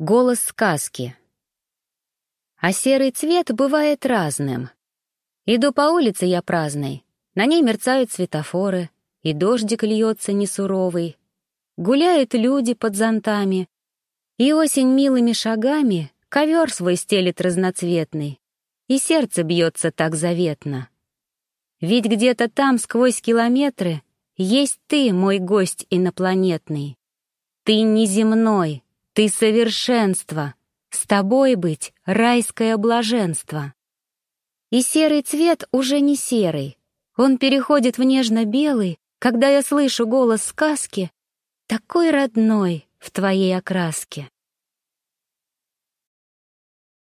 Голос сказки. А серый цвет бывает разным. Иду по улице я праздной, на ней мерцают светофоры, и дождик льется несуровый. Гуляют люди под зонтами, и осень милыми шагами ковер свой стелит разноцветный, и сердце бьется так заветно. Ведь где-то там, сквозь километры, есть ты, мой гость инопланетный. Ты неземной, ты совершенство, с тобой быть — райское блаженство. И серый цвет уже не серый, он переходит в нежно-белый, когда я слышу голос сказки, такой родной в твоей окраске.